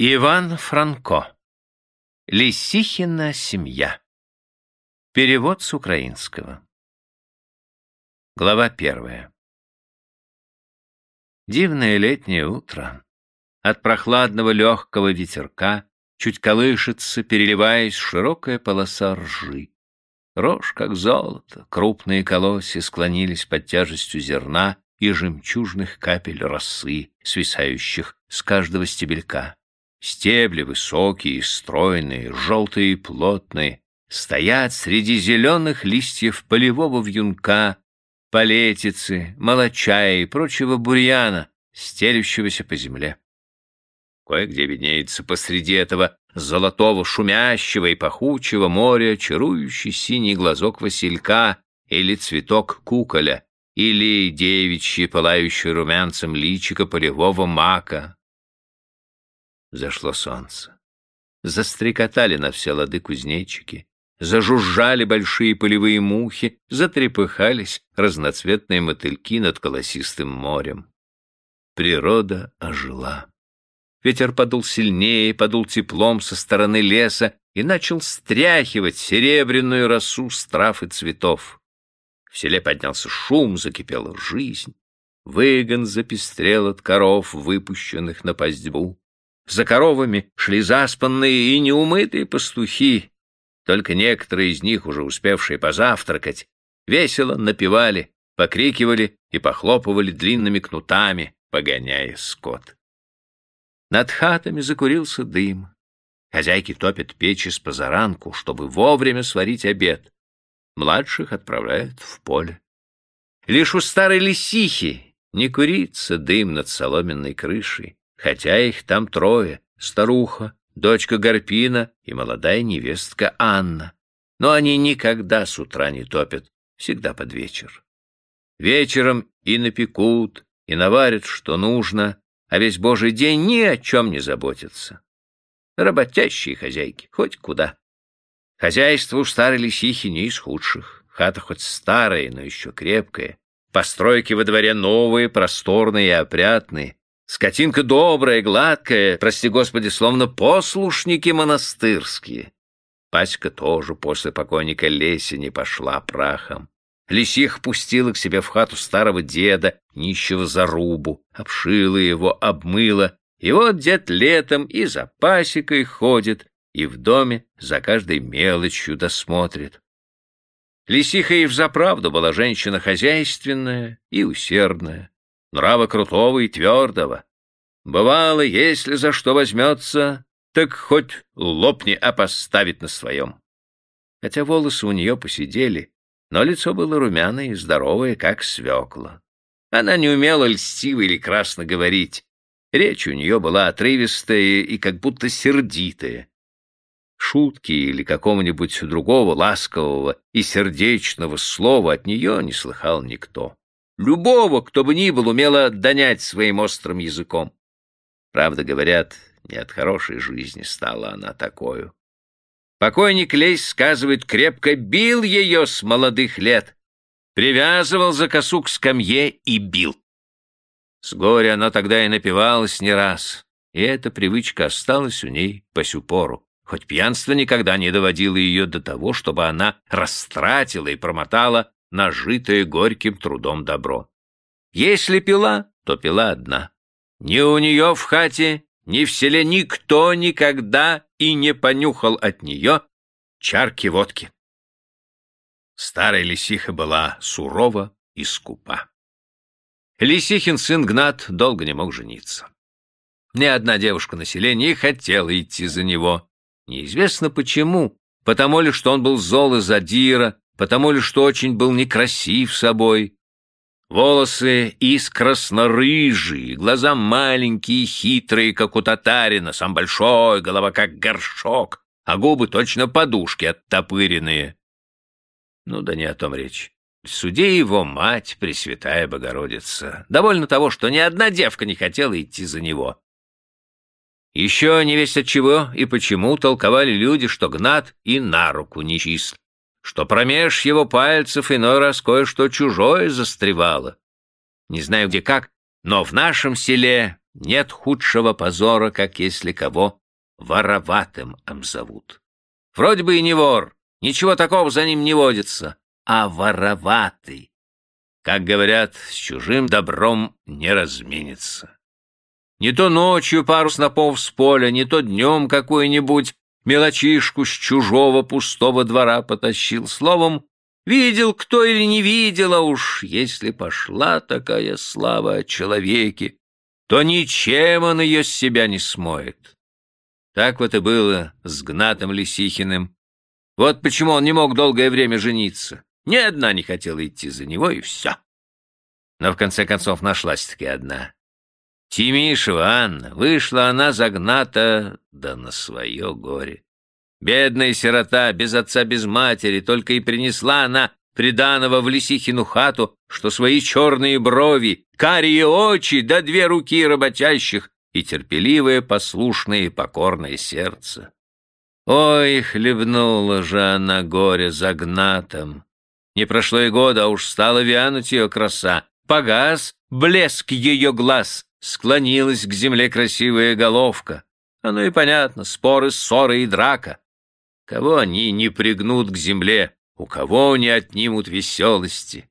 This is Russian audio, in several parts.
Иван Франко. Лисихина семья. Перевод с украинского. Глава первая. Дивное летнее утро. От прохладного легкого ветерка чуть колышется, переливаясь, широкая полоса ржи. Рожь, как золото, крупные колосья склонились под тяжестью зерна и жемчужных капель росы, свисающих с каждого стебелька. Стебли высокие, стройные, желтые и плотные, стоят среди зеленых листьев полевого вьюнка, полетицы, молочая и прочего бурьяна, стелющегося по земле. Кое-где виднеется посреди этого золотого, шумящего и пахучего моря чарующий синий глазок василька или цветок куколя, или девичье, пылающее румянцем личико полевого мака, Зашло солнце. Застрекотали на все лады кузнечики, зажужжали большие полевые мухи, затрепыхались разноцветные мотыльки над колосистым морем. Природа ожила. Ветер подул сильнее, подул теплом со стороны леса и начал стряхивать серебряную росу с трав и цветов. В селе поднялся шум, закипела жизнь. Выгон запестрел от коров, выпущенных на пастьбу. За коровами шли заспанные и неумытые пастухи. Только некоторые из них, уже успевшие позавтракать, весело напевали, покрикивали и похлопывали длинными кнутами, погоняя скот. Над хатами закурился дым. Хозяйки топят печи с позаранку, чтобы вовремя сварить обед. Младших отправляют в поле. Лишь у старой лисихи не курится дым над соломенной крышей хотя их там трое — старуха, дочка Гарпина и молодая невестка Анна. Но они никогда с утра не топят, всегда под вечер. Вечером и напекут, и наварят, что нужно, а весь божий день ни о чем не заботятся. Работящие хозяйки, хоть куда. Хозяйство у старой лисихи не из худших. Хата хоть старая, но еще крепкая. Постройки во дворе новые, просторные и опрятные. Скотинка добрая, гладкая, прости господи, словно послушники монастырские. Паська тоже после покойника Леси не пошла прахом. Лисих пустила к себе в хату старого деда, нищего зарубу, обшила его, обмыла, и вот дед летом и за пасекой ходит, и в доме за каждой мелочью досмотрит. Лисиха и взаправду была женщина хозяйственная и усердная нрава крутого и твердого. Бывало, если за что возьмется, так хоть лопни, а поставит на своем. Хотя волосы у нее посидели, но лицо было румяное и здоровое, как свекла. Она не умела льстиво или красно говорить. Речь у нее была отрывистая и как будто сердитая. Шутки или какого-нибудь другого ласкового и сердечного слова от нее не слыхал никто. Любого, кто бы ни был, умела донять своим острым языком. Правда, говорят, не от хорошей жизни стала она такою. Покойник Лейс, сказывает, крепко бил ее с молодых лет, привязывал за косу к скамье и бил. С горя она тогда и напивалась не раз, и эта привычка осталась у ней по сю пору, хоть пьянство никогда не доводило ее до того, чтобы она растратила и промотала нажитое горьким трудом добро. Если пила, то пила одна. Ни у нее в хате, ни в селе никто никогда и не понюхал от нее чарки водки. Старая лисиха была сурова и скупа. Лисихин сын Гнат долго не мог жениться. Ни одна девушка на селе не хотела идти за него. Неизвестно почему, потому ли, что он был зол и задира, потому ли, что очень был некрасив собой. Волосы искрасно-рыжие, глаза маленькие, хитрые, как у татарина, сам большой, голова как горшок, а губы точно подушки оттопыренные. Ну да не о том речь. Суди его мать, Пресвятая Богородица. Довольно того, что ни одна девка не хотела идти за него. Еще не весь от чего и почему толковали люди, что Гнат и на руку не чист что промеж его пальцев иной раз кое-что чужое застревало. Не знаю где как, но в нашем селе нет худшего позора, как если кого вороватым обзовут. Вроде бы и не вор, ничего такого за ним не водится, а вороватый. Как говорят, с чужим добром не разменится. Не то ночью пару снопов с поля, не то днем какую-нибудь мелочишку с чужого пустого двора потащил. Словом, видел кто или не видел, а уж если пошла такая слава о человеке, то ничем он ее с себя не смоет. Так вот и было с Гнатом Лисихиным. Вот почему он не мог долгое время жениться. Ни одна не хотела идти за него, и все. Но в конце концов нашлась-таки одна. Тимишева Анна. Вышла она загната, да на свое горе. Бедная сирота, без отца, без матери, только и принесла она приданого в Лисихину хату, что свои черные брови, карие очи, да две руки работящих и терпеливое, послушное и покорное сердце. Ой, хлебнула же она горе загнатом. Не прошло и года, а уж стала вянуть ее краса. Погас блеск ее глаз, склонилась к земле красивая головка. Оно и понятно, споры, ссоры и драка. Кого они не пригнут к земле, у кого не отнимут веселости.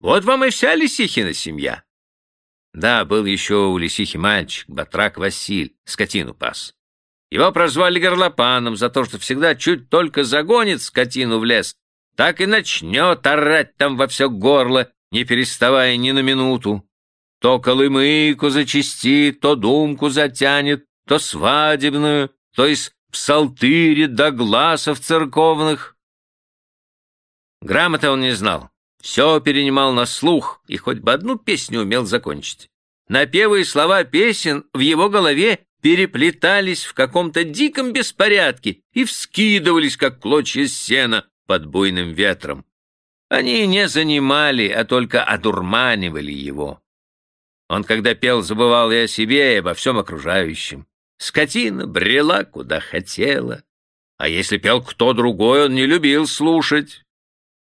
Вот вам и вся Лисихина семья. Да, был еще у Лисихи мальчик, батрак Василь, скотину пас. Его прозвали горлопаном за то, что всегда чуть только загонит скотину в лес, так и начнет орать там во все горло, не переставая ни на минуту. То колымыку зачистит, то думку затянет, то свадебную, то из псалтыри до глазов церковных. Грамота он не знал, все перенимал на слух и хоть бы одну песню умел закончить. Напевы и слова песен в его голове переплетались в каком-то диком беспорядке и вскидывались, как клочья сена под буйным ветром. Они не занимали, а только одурманивали его. Он, когда пел, забывал и о себе, и обо всем окружающем. Скотина брела, куда хотела. А если пел кто другой, он не любил слушать.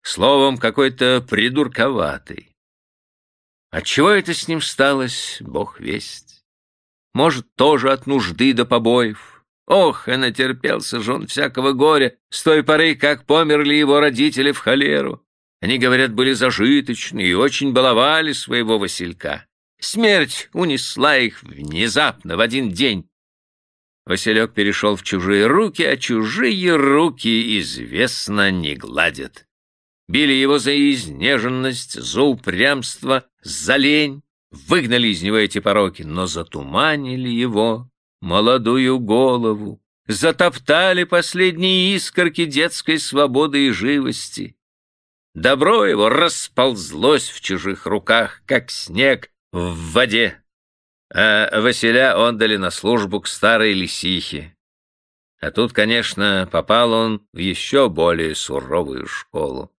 Словом, какой-то придурковатый. Отчего это с ним сталось, бог весть. Может, тоже от нужды до побоев. Ох, и натерпелся же он всякого горя с той поры, как померли его родители в холеру. Они, говорят, были зажиточны и очень баловали своего Василька. Смерть унесла их внезапно, в один день. Василек перешел в чужие руки, а чужие руки, известно, не гладят били его за изнеженность, за упрямство, за лень, выгнали из него эти пороки, но затуманили его молодую голову, затоптали последние искорки детской свободы и живости. Добро его расползлось в чужих руках, как снег в воде, а Василя отдали на службу к старой лисихе. А тут, конечно, попал он в еще более суровую школу.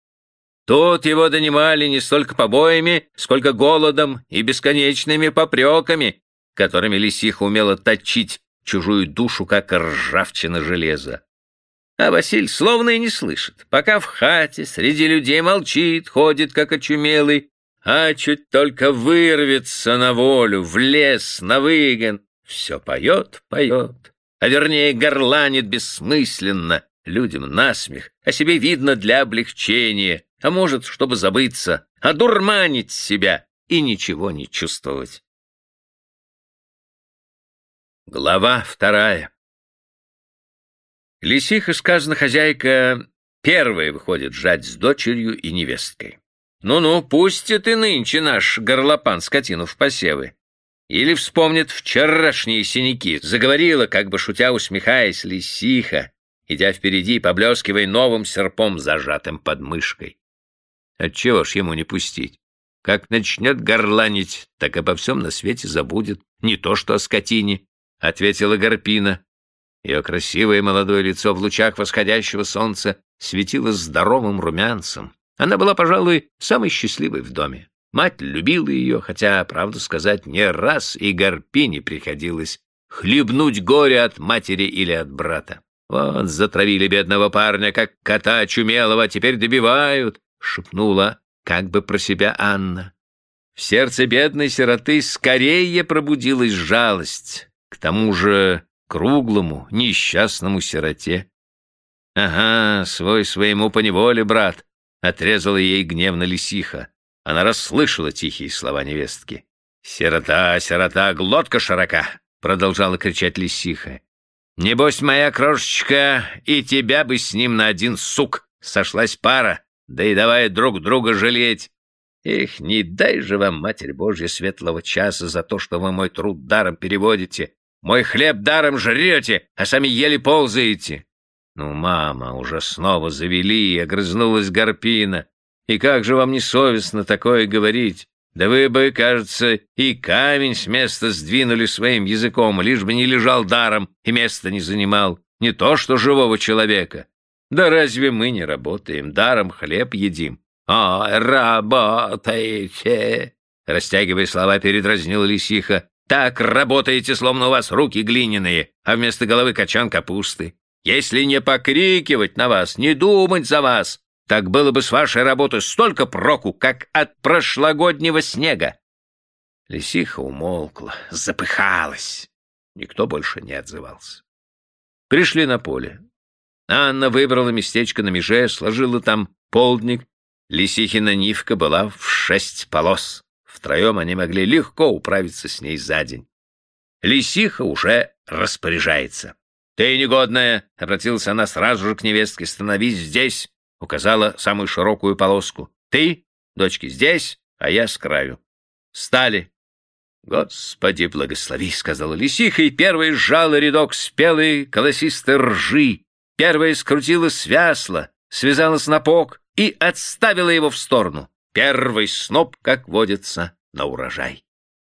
Тут его донимали не столько побоями, сколько голодом и бесконечными попреками, которыми лисиха умела точить чужую душу, как ржавчина железа. А Василь словно и не слышит, пока в хате среди людей молчит, ходит, как очумелый, а чуть только вырвется на волю, в лес, на выгон, все поет, поет, а вернее горланит бессмысленно, людям насмех, а себе видно для облегчения, а может, чтобы забыться, одурманить себя и ничего не чувствовать. Глава вторая Лисиха, сказано хозяйка, первая выходит жать с дочерью и невесткой. Ну-ну, пустит и нынче наш горлопан скотину в посевы. Или вспомнит вчерашние синяки. Заговорила, как бы шутя усмехаясь, лисиха, идя впереди, поблескивая новым серпом, зажатым под мышкой. Отчего ж ему не пустить? Как начнет горланить, так обо всем на свете забудет. Не то что о скотине, — ответила Гарпина. Ее красивое молодое лицо в лучах восходящего солнца светило здоровым румянцем. Она была, пожалуй, самой счастливой в доме. Мать любила ее, хотя, правду сказать, не раз и Гарпине приходилось хлебнуть горе от матери или от брата. Вот затравили бедного парня, как кота чумелого, теперь добивают, — шепнула как бы про себя Анна. В сердце бедной сироты скорее пробудилась жалость к тому же круглому, несчастному сироте. «Ага, свой своему поневоле, брат», — отрезала ей гневно лисиха. Она расслышала тихие слова невестки. «Сирота, сирота, глотка широка!» — продолжала кричать лисиха. «Небось, моя крошечка, и тебя бы с ним на один сук сошлась пара, да и давай друг друга жалеть. Эх, не дай же вам, Матерь Божья, светлого часа за то, что вы мой труд даром переводите, мой хлеб даром жрете, а сами еле ползаете. Ну, мама, уже снова завели, огрызнулась Гарпина. И как же вам не совестно такое говорить? Да вы бы, кажется, и камень с места сдвинули своим языком, лишь бы не лежал даром и место не занимал. Не то что живого человека. Да разве мы не работаем, даром хлеб едим? «О, работаете!» Растягивая слова, передразнил лисиха. «Так работаете, словно у вас руки глиняные, а вместо головы качан капусты. Если не покрикивать на вас, не думать за вас, так было бы с вашей работы столько проку, как от прошлогоднего снега». Лисиха умолкла, запыхалась. Никто больше не отзывался. Пришли на поле. Анна выбрала местечко на меже, сложила там полдник Лисихина нивка была в шесть полос. Втроем они могли легко управиться с ней за день. Лисиха уже распоряжается. «Ты негодная!» — обратилась она сразу же к невестке. «Становись здесь!» — указала самую широкую полоску. «Ты, дочки, здесь, а я с краю». Стали. «Господи, благослови!» — сказала лисиха, и первая сжала рядок спелой колосистой ржи. Первая скрутила свясло, связала снопок, и отставила его в сторону. Первый сноп, как водится, на урожай.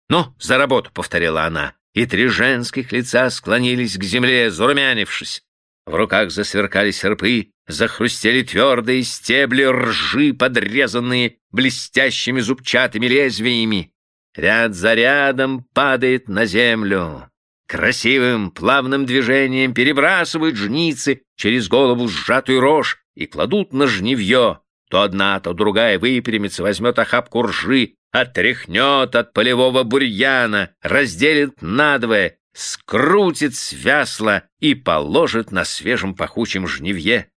«Ну, за работу!» — повторила она, и три женских лица склонились к земле, зарумянившись. В руках засверкали серпы, захрустели твердые стебли ржи, подрезанные блестящими зубчатыми лезвиями. Ряд за рядом падает на землю. Красивым, плавным движением перебрасывают жницы через голову сжатую рожь, и кладут на жневье. То одна, то другая выпрямится, возьмет охапку ржи, отряхнет от полевого бурьяна, разделит надвое, скрутит свясло и положит на свежем пахучем жневье.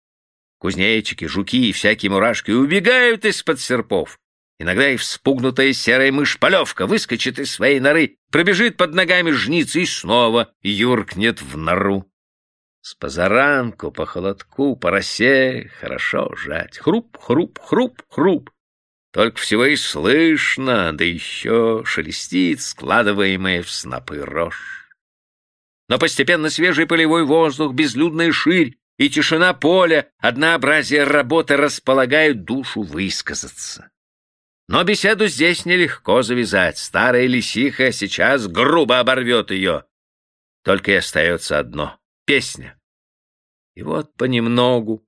Кузнечики, жуки и всякие мурашки убегают из-под серпов. Иногда и вспугнутая серая мышь-полевка выскочит из своей норы, пробежит под ногами жницы и снова юркнет в нору. С позаранку, по холодку, по росе хорошо жать. Хруп, хруп, хруп, хруп. Только всего и слышно, да еще шелестит складываемое в снопы рожь. Но постепенно свежий полевой воздух, безлюдная ширь и тишина поля, однообразие работы располагают душу высказаться. Но беседу здесь нелегко завязать. Старая лисиха сейчас грубо оборвет ее. Только и остается одно — песня. И вот понемногу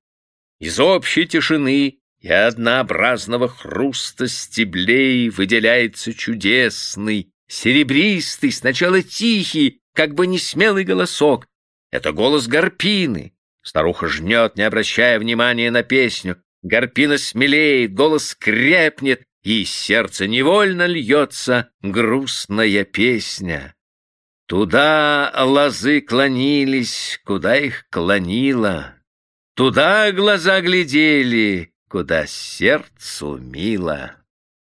из общей тишины и однообразного хруста стеблей выделяется чудесный, серебристый, сначала тихий, как бы несмелый голосок. Это голос Гарпины. Старуха жнет, не обращая внимания на песню. Гарпина смелеет, голос крепнет, и из сердца невольно льется грустная песня. Туда лозы клонились, куда их клонило, Туда глаза глядели, куда сердцу мило.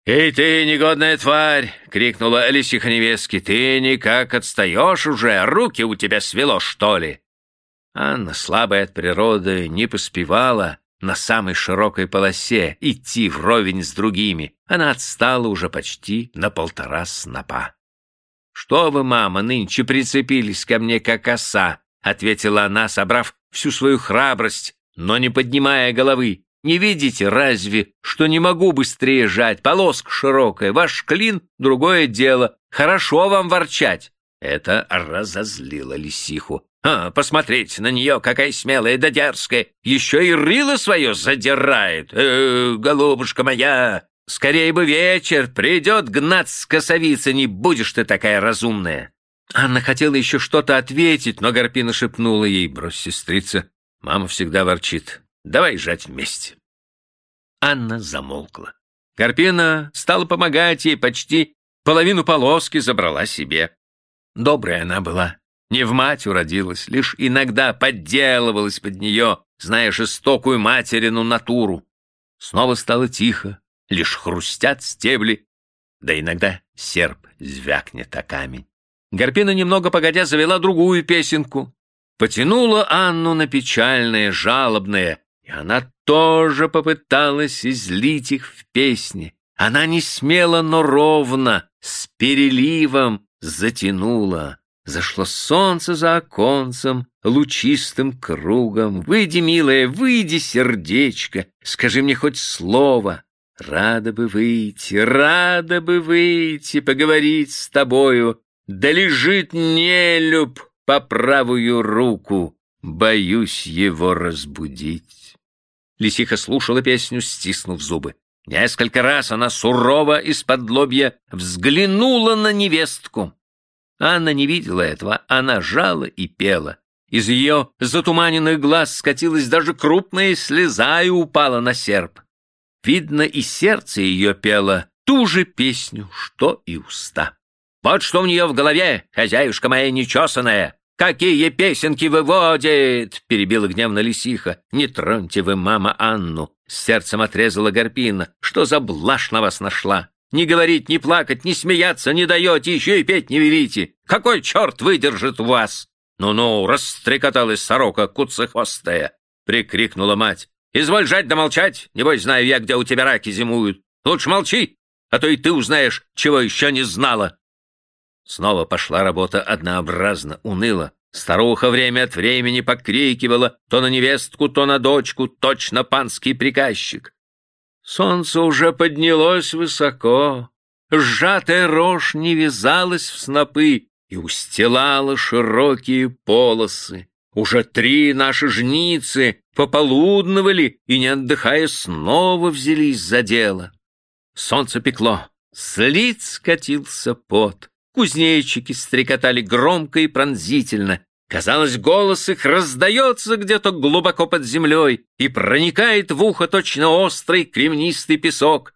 «Эй ты, негодная тварь!» — крикнула Лисиха невестки. «Ты никак отстаешь уже? Руки у тебя свело, что ли?» Анна, слабая от природы, не поспевала на самой широкой полосе идти вровень с другими. Она отстала уже почти на полтора снопа. «Что вы, мама, нынче прицепились ко мне, как оса?» — ответила она, собрав всю свою храбрость, но не поднимая головы. «Не видите, разве, что не могу быстрее жать? Полоска широкая, ваш клин — другое дело. Хорошо вам ворчать!» Это разозлило лисиху. «А, посмотрите на нее, какая смелая да дерзкая! Еще и рыло свое задирает! Э, голубушка моя! Скорее бы вечер, придет гнать с косовицы, не будешь ты такая разумная. Анна хотела еще что-то ответить, но Гарпина шепнула ей, брось, сестрица, мама всегда ворчит. Давай жать вместе. Анна замолкла. Карпина стала помогать ей, почти половину полоски забрала себе. Добрая она была, не в мать уродилась, лишь иногда подделывалась под нее, зная жестокую материну натуру. Снова стало тихо, лишь хрустят стебли, да иногда серп звякнет о камень. Гарпина немного погодя завела другую песенку. Потянула Анну на печальное, жалобное, и она тоже попыталась излить их в песне. Она не смело, но ровно, с переливом затянула. Зашло солнце за оконцем, лучистым кругом. Выйди, милая, выйди, сердечко, скажи мне хоть слово. Рада бы выйти, рада бы выйти, поговорить с тобою. Да лежит нелюб по правую руку, боюсь его разбудить. Лисиха слушала песню, стиснув зубы. Несколько раз она сурово из-под лобья взглянула на невестку. Анна не видела этого, она жала и пела. Из ее затуманенных глаз скатилась даже крупная слеза и упала на серп. Видно, и сердце ее пело ту же песню, что и уста. «Вот что у нее в голове, хозяюшка моя нечесанная! Какие песенки выводит!» — перебила гневно лисиха. «Не троньте вы, мама, Анну!» — сердцем отрезала Гарпина. «Что за блажь на вас нашла? Не говорить, не плакать, не смеяться не даете, еще и петь не велите. Какой черт выдержит вас? Ну-ну, расстрекоталась сорока куцехвостая, прикрикнула мать. Изволь жать да молчать, небось знаю я, где у тебя раки зимуют. Лучше молчи, а то и ты узнаешь, чего еще не знала. Снова пошла работа однообразно, уныло. Старуха время от времени покрикивала то на невестку, то на дочку, точно панский приказчик. Солнце уже поднялось высоко, сжатая рожь не вязалась в снопы и устилала широкие полосы. Уже три наши жницы пополудновали и, не отдыхая, снова взялись за дело. Солнце пекло, с лиц катился пот. Кузнечики стрекотали громко и пронзительно, Казалось, голос их раздается где-то глубоко под землей и проникает в ухо точно острый кремнистый песок.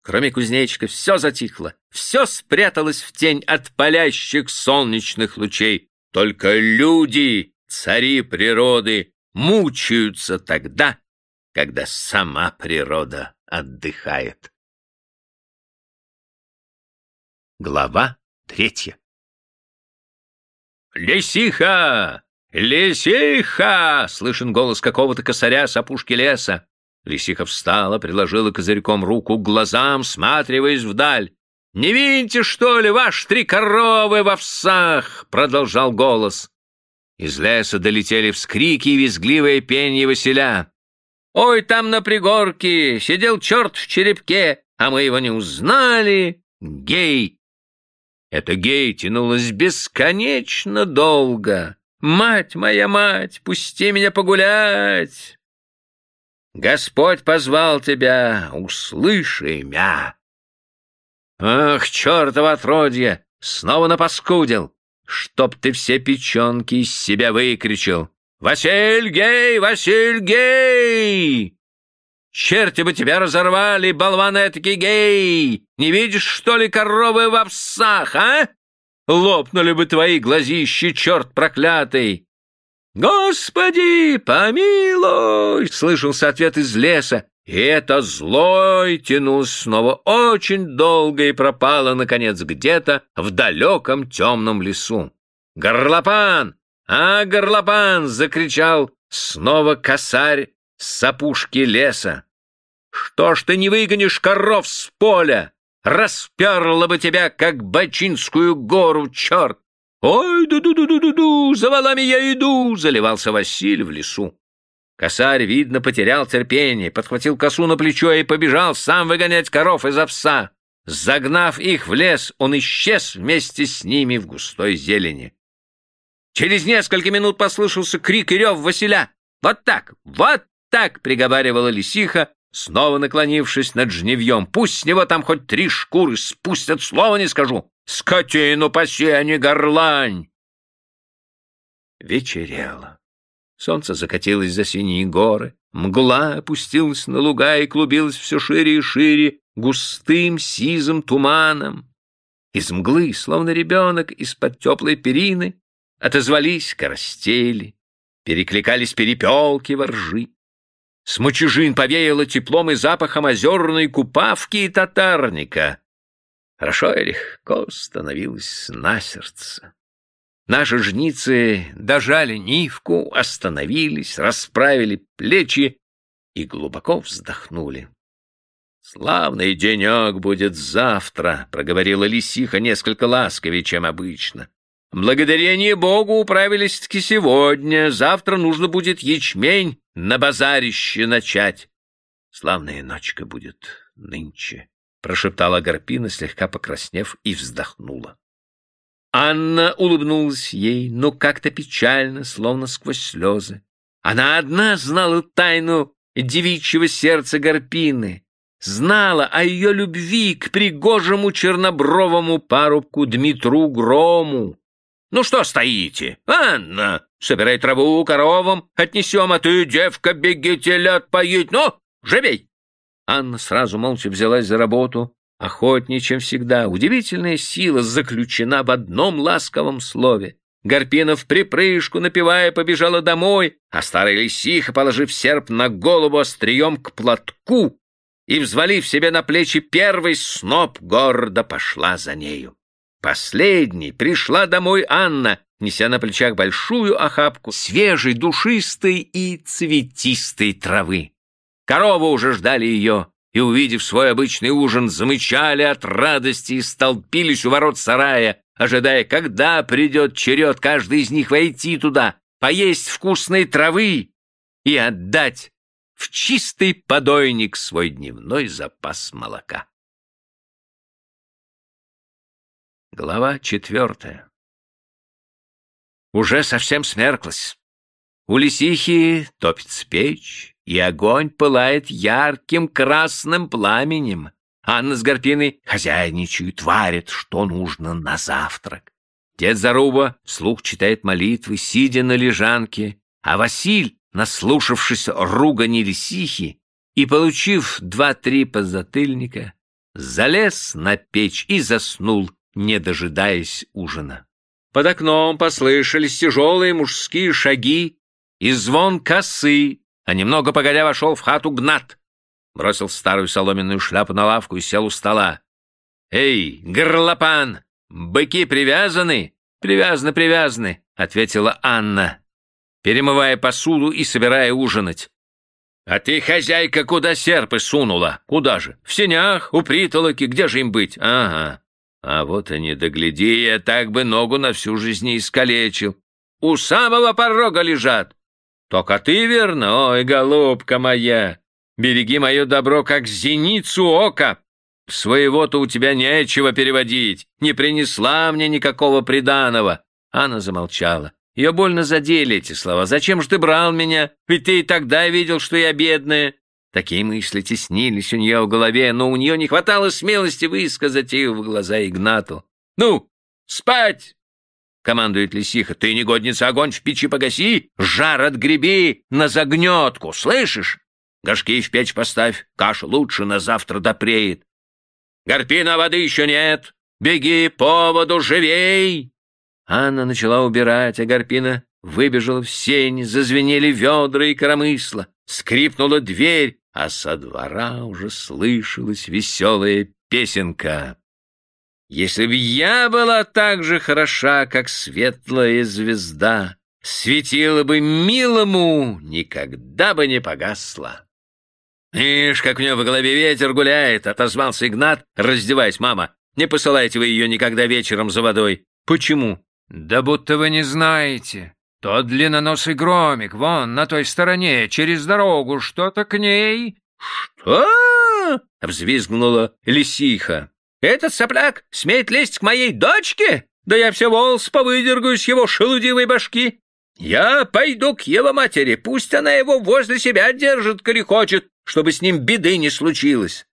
Кроме кузнечика все затихло, все спряталось в тень от палящих солнечных лучей. Только люди, цари природы, мучаются тогда, когда сама природа отдыхает. Глава третья «Лисиха! Лисиха!» — слышен голос какого-то косаря с опушки леса. Лисиха встала, приложила козырьком руку к глазам, сматриваясь вдаль. «Не видите, что ли, ваш три коровы в овсах?» — продолжал голос. Из леса долетели вскрики и визгливое пенье Василя. «Ой, там на пригорке сидел черт в черепке, а мы его не узнали. Гей это гей тянулось бесконечно долго. «Мать моя мать, пусти меня погулять!» Господь позвал тебя, услыши мя. Ах, чертово отродье, снова напаскудил, чтоб ты все печенки из себя выкричал. «Василь гей! Василь гей!» Черти бы тебя разорвали, болван этакий гей! Не видишь, что ли, коровы в овсах, а? Лопнули бы твои глазищи, черт проклятый! «Господи, помилуй!» — слышался ответ из леса. И это злой тянулось снова очень долго и пропало, наконец, где-то в далеком темном лесу. «Горлопан! А, горлопан!» — закричал снова косарь с опушки леса. Что ж ты не выгонишь коров с поля? Расперла бы тебя, как бочинскую гору, черт! Ой, ду-ду-ду-ду-ду, за валами я иду, заливался Василий в лесу. Косарь, видно, потерял терпение, подхватил косу на плечо и побежал сам выгонять коров из овса. Загнав их в лес, он исчез вместе с ними в густой зелени. Через несколько минут послышался крик и рев Василя. «Вот так! Вот так!» — приговаривала лисиха, снова наклонившись над жневьем. «Пусть с него там хоть три шкуры спустят, слова не скажу! Скотину паси, а не горлань!» Вечерело. Солнце закатилось за синие горы, мгла опустилась на луга и клубилась все шире и шире, густым сизым туманом. Из мглы, словно ребенок, из-под теплой перины отозвались коростели, перекликались перепелки воржи. С мочежин повеяло теплом и запахом озерной купавки и татарника. Хорошо и легко становилось на сердце. Наши жницы дожали нивку, остановились, расправили плечи и глубоко вздохнули. «Славный денек будет завтра», — проговорила лисиха несколько ласковее, чем обычно. «Благодарение Богу управились-таки сегодня. Завтра нужно будет ячмень на базарище начать». «Славная ночка будет нынче», — прошептала Гарпина, слегка покраснев, и вздохнула. Анна улыбнулась ей, но как-то печально, словно сквозь слезы. Она одна знала тайну девичьего сердца Гарпины, знала о ее любви к пригожему чернобровому парубку Дмитру Грому. «Ну что стоите? Анна, собирай траву коровам, отнесем, а ты, девка, беги телят поить. Ну, живей!» Анна сразу молча взялась за работу, охотнее, чем всегда. Удивительная сила заключена в одном ласковом слове. Гарпина в припрыжку, напевая, побежала домой, а старая лисиха, положив серп на голову острием к платку и, взвалив себе на плечи первый сноп, гордо пошла за нею. Последней пришла домой Анна, неся на плечах большую охапку свежей, душистой и цветистой травы. Коровы уже ждали ее, и, увидев свой обычный ужин, замычали от радости и столпились у ворот сарая, ожидая, когда придет черед каждый из них войти туда, поесть вкусной травы и отдать в чистый подойник свой дневной запас молока. Глава четвертая Уже совсем смерклась. У лисихи топится печь, и огонь пылает ярким красным пламенем. Анна с Гарпиной хозяйничают, варят, что нужно на завтрак. Дед Заруба слух читает молитвы, сидя на лежанке, а Василь, наслушавшись ругани лисихи и получив два-три подзатыльника, залез на печь и заснул, не дожидаясь ужина. Под окном послышались тяжелые мужские шаги и звон косы, а немного погодя вошел в хату Гнат. Бросил старую соломенную шляпу на лавку и сел у стола. «Эй, горлопан, быки привязаны?» «Привязаны, привязаны», — ответила Анна, перемывая посуду и собирая ужинать. «А ты, хозяйка, куда серпы сунула? Куда же? В сенях, у притолоки, где же им быть? Ага. А вот они, догляди, я так бы ногу на всю жизнь не искалечил. У самого порога лежат. Только ты верно, ой, голубка моя, береги мое добро, как зеницу ока. Своего-то у тебя нечего переводить, не принесла мне никакого приданого. Анна замолчала. Ее больно задели эти слова. «Зачем же ты брал меня? Ведь ты и тогда видел, что я бедная». Такие мысли теснились у нее в голове, но у нее не хватало смелости высказать их в глаза Игнату. «Ну, спать!» — командует лисиха. «Ты, негодница, огонь в печи погаси, жар отгреби на загнетку, слышишь? Горшки в печь поставь, каша лучше на завтра допреет. Гарпина воды еще нет, беги по воду живей!» Анна начала убирать, а Гарпина выбежала в сень, зазвенели ведра и коромысла, скрипнула дверь, а со двора уже слышалась веселая песенка. Если б я была так же хороша, как светлая звезда, светила бы милому, никогда бы не погасла. «Ишь, как у него в голове ветер гуляет!» — отозвался Игнат, раздеваясь. «Мама, не посылайте вы ее никогда вечером за водой». «Почему?» «Да будто вы не знаете. Тот длинноносый громик, вон, на той стороне, через дорогу, что-то к ней...» «Что?» — взвизгнула лисиха. «Этот сопляк смеет лезть к моей дочке? Да я все волос повыдергаю с его шелудивой башки. Я пойду к его матери, пусть она его возле себя держит, коли хочет, чтобы с ним беды не случилось».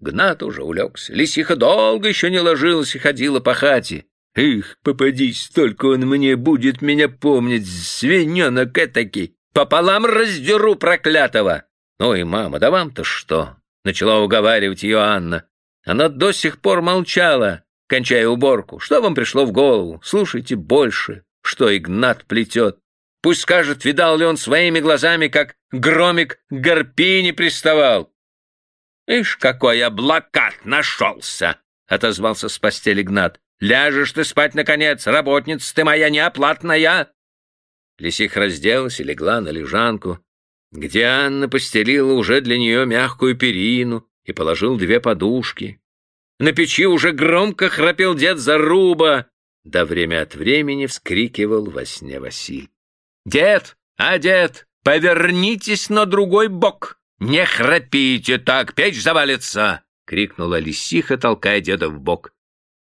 Гнат уже улегся. Лисиха долго еще не ложилась и ходила по хате. Эх, попадись, только он мне будет меня помнить, свиненок этакий. Пополам раздеру проклятого. Ну и мама, да вам-то что? — начала уговаривать ее Анна. Она до сих пор молчала, кончая уборку. Что вам пришло в голову? Слушайте больше, что Игнат плетет. Пусть скажет, видал ли он своими глазами, как громик к Гарпине приставал. «Ишь, какой облакат нашелся!» — отозвался с постели Гнат. «Ляжешь ты спать, наконец, работница ты моя неоплатная!» Лисих разделась и легла на лежанку, где Анна постелила уже для нее мягкую перину и положил две подушки. На печи уже громко храпел дед Заруба, да время от времени вскрикивал во сне Василь. «Дед! А, дед! Повернитесь на другой бок! Не храпите так, печь завалится!» — крикнула лисиха, толкая деда в бок.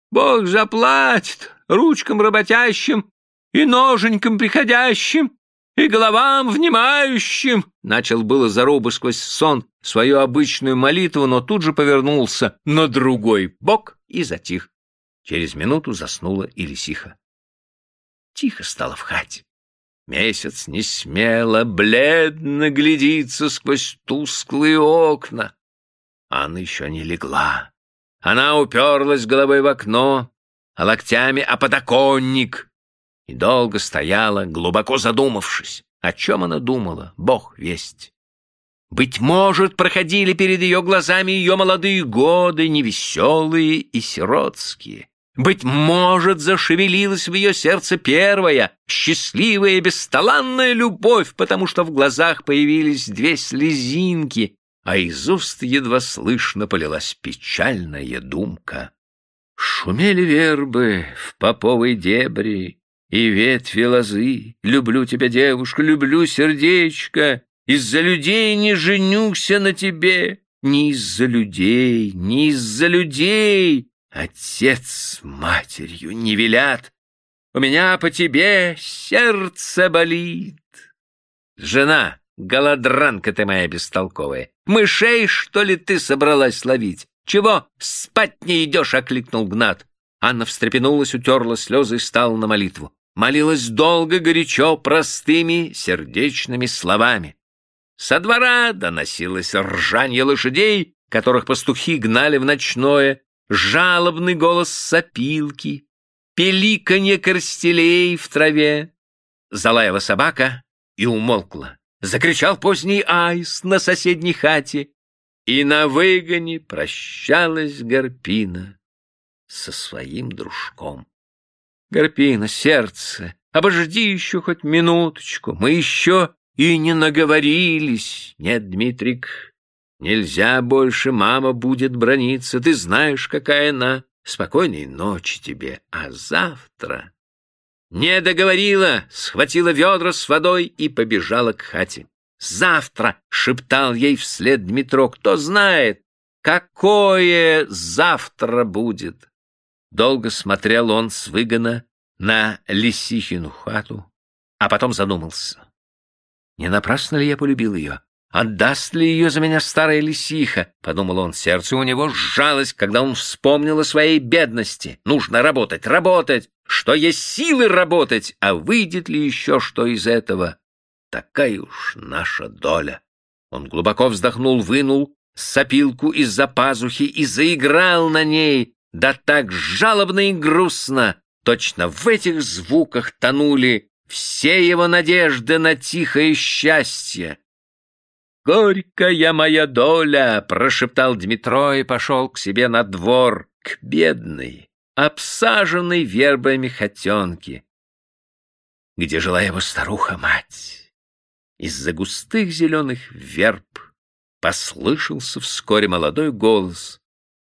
«Бог заплатит ручкам работящим и ноженькам приходящим, и головам внимающим!» Начал было Заруба сквозь сон свою обычную молитву, но тут же повернулся на другой бок и затих. Через минуту заснула и лисиха. Тихо стало в хате. Месяц не смело, бледно глядится сквозь тусклые окна. Анна еще не легла. Она уперлась головой в окно, а локтями о подоконник, и долго стояла, глубоко задумавшись. О чем она думала, бог весть. Быть может, проходили перед ее глазами ее молодые годы, невеселые и сиротские. Быть может, зашевелилась в ее сердце первая, счастливая, бесталанная любовь, потому что в глазах появились две слезинки, а из уст едва слышно полилась печальная думка. Шумели вербы в поповой дебри, и ветви лозы. Люблю тебя, девушка, люблю сердечко, из-за людей не женюся на тебе, не из-за людей, не из-за людей, Отец с матерью не велят. У меня по тебе сердце болит. Жена, голодранка ты моя бестолковая, мышей, что ли, ты собралась ловить? Чего спать не идешь, — окликнул Гнат. Анна встрепенулась, утерла слезы и стала на молитву. Молилась долго, горячо, простыми, сердечными словами. Со двора доносилось ржанье лошадей, которых пастухи гнали в ночное, жалобный голос сопилки, пеликанье корстелей в траве. Залаяла собака и умолкла. Закричал поздний айс на соседней хате, и на выгоне прощалась Гарпина со своим дружком. Гарпина, сердце, обожди еще хоть минуточку, мы еще и не наговорились. Нет, Дмитрик, Нельзя больше, мама будет брониться, ты знаешь, какая она. Спокойной ночи тебе, а завтра... Не договорила, схватила ведра с водой и побежала к хате. «Завтра!» — шептал ей вслед Дмитро. «Кто знает, какое завтра будет?» Долго смотрел он с выгона на Лисихину хату, а потом задумался. Не напрасно ли я полюбил ее? Отдаст ли ее за меня старая лисиха? Подумал он, сердце у него сжалось, когда он вспомнил о своей бедности. Нужно работать, работать, что есть силы работать, а выйдет ли еще что из этого? Такая уж наша доля. Он глубоко вздохнул, вынул сопилку из-за пазухи и заиграл на ней, да так жалобно и грустно. Точно в этих звуках тонули все его надежды на тихое счастье. «Горькая моя доля!» — прошептал Дмитро и пошел к себе на двор, к бедной, обсаженной вербами хотенке, где жила его старуха-мать. Из-за густых зеленых верб послышался вскоре молодой голос.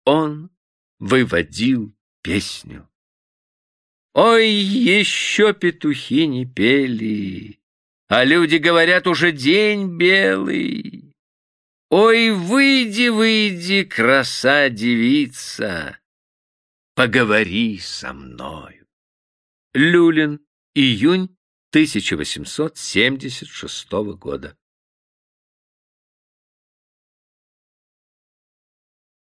Он выводил песню. Ой, еще петухи не пели, а люди говорят, уже день белый. Ой, выйди, выйди, краса девица, поговори со мною. Люлин, июнь 1876 года.